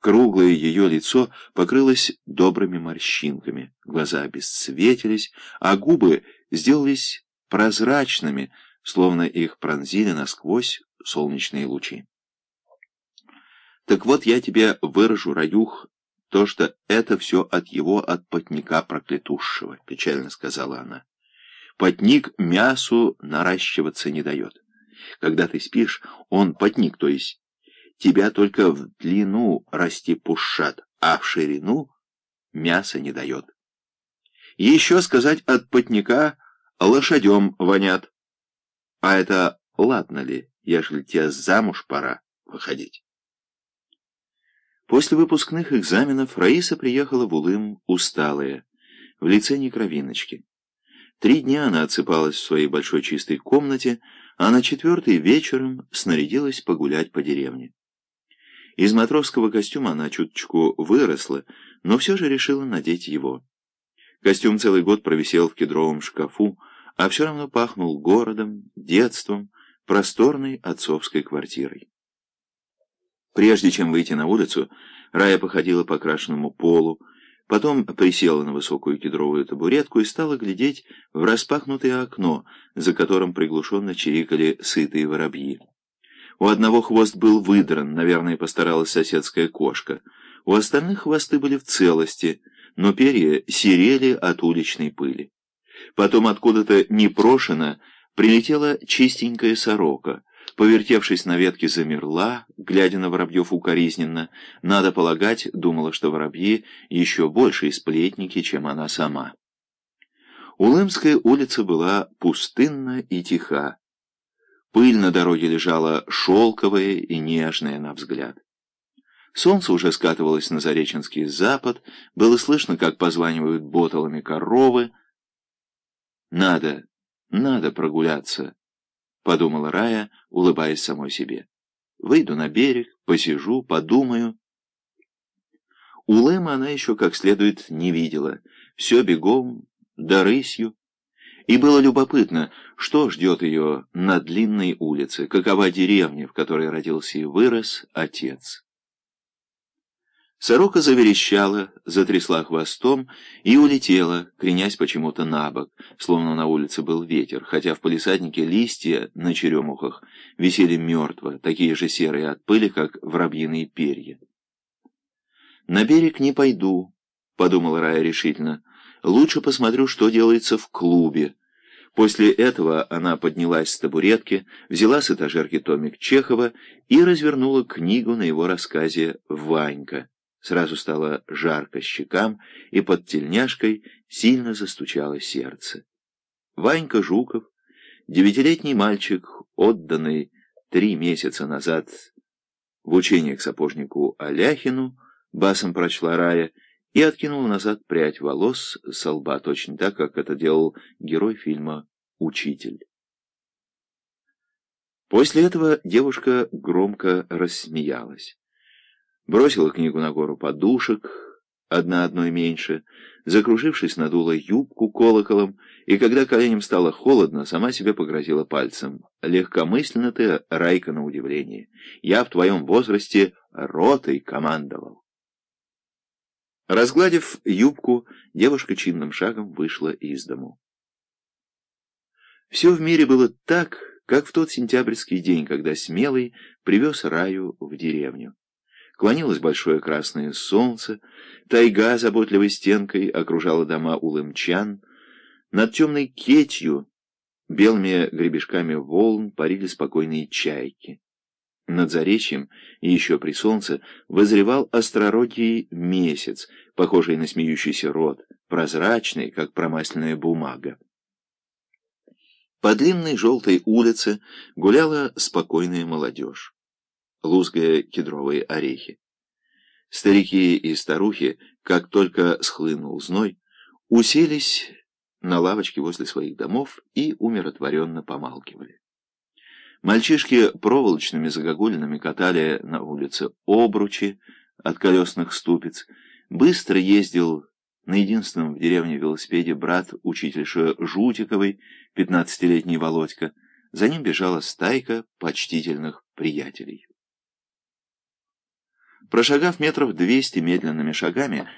Круглое ее лицо покрылось добрыми морщинками, глаза обесцветились, а губы сделались прозрачными, словно их пронзили насквозь солнечные лучи. «Так вот я тебе выражу, Раюх, то, что это все от его отпотника проклятущего», — печально сказала она. «Потник мясу наращиваться не дает. Когда ты спишь, он, потник, то есть, тебя только в длину расти пушат, а в ширину мясо не дает. Еще сказать от потника лошадем вонят. А это ладно ли, ежели тебе замуж пора выходить? После выпускных экзаменов Раиса приехала в Улым усталая, в лице некровиночки. Три дня она отсыпалась в своей большой чистой комнате, а на четвертый вечером снарядилась погулять по деревне. Из матросского костюма она чуточку выросла, но все же решила надеть его. Костюм целый год провисел в кедровом шкафу, а все равно пахнул городом, детством, просторной отцовской квартирой. Прежде чем выйти на улицу, Рая походила по крашенному полу, потом присела на высокую кедровую табуретку и стала глядеть в распахнутое окно, за которым приглушенно чирикали сытые воробьи. У одного хвост был выдран, наверное, постаралась соседская кошка. У остальных хвосты были в целости, но перья серели от уличной пыли. Потом откуда-то непрошено прилетела чистенькая сорока. Повертевшись на ветке, замерла, глядя на воробьев укоризненно. Надо полагать, думала, что воробьи еще больше сплетники, чем она сама. Улымская улица была пустынна и тиха. Пыль на дороге лежала шелковая и нежная на взгляд. Солнце уже скатывалось на Зареченский запад, было слышно, как позванивают боталами коровы, «Надо, надо прогуляться», — подумала Рая, улыбаясь самой себе. «Выйду на берег, посижу, подумаю». Улэма она еще как следует не видела. Все бегом, да рысью. И было любопытно, что ждет ее на длинной улице, какова деревня, в которой родился и вырос отец. Сорока заверещала, затрясла хвостом и улетела, кренясь почему-то на бок, словно на улице был ветер, хотя в палисаднике листья на черемухах висели мертво, такие же серые от пыли, как воробьиные перья. «На берег не пойду», — подумала Рая решительно. «Лучше посмотрю, что делается в клубе». После этого она поднялась с табуретки, взяла с этажерки томик Чехова и развернула книгу на его рассказе «Ванька». Сразу стало жарко щекам, и под тельняшкой сильно застучало сердце. Ванька Жуков, девятилетний мальчик, отданный три месяца назад в учение к сапожнику Аляхину, басом прочла Рая, и откинула назад прядь волос со лба, точно так, как это делал герой фильма «Учитель». После этого девушка громко рассмеялась бросила книгу на гору подушек, одна одной меньше, закружившись, надула юбку колоколом, и когда коленям стало холодно, сама себе погрозила пальцем. «Легкомысленно ты, Райка, на удивление. Я в твоем возрасте ротой командовал». Разгладив юбку, девушка чинным шагом вышла из дому. Все в мире было так, как в тот сентябрьский день, когда Смелый привез Раю в деревню. Клонилось большое красное солнце, тайга заботливой стенкой окружала дома улымчан. Над темной кетью, белыми гребешками волн, парили спокойные чайки. Над заречьем еще при солнце возревал остророгий месяц, похожий на смеющийся рот, прозрачный, как промасленная бумага. По длинной желтой улице гуляла спокойная молодежь лузгая кедровые орехи. Старики и старухи, как только схлынул зной, уселись на лавочке возле своих домов и умиротворенно помалкивали. Мальчишки проволочными загогулинами катали на улице обручи от колесных ступиц. Быстро ездил на единственном в деревне велосипеде брат учительши Жутиковой, пятнадцатилетний Володька. За ним бежала стайка почтительных приятелей. Прошагав метров двести медленными шагами,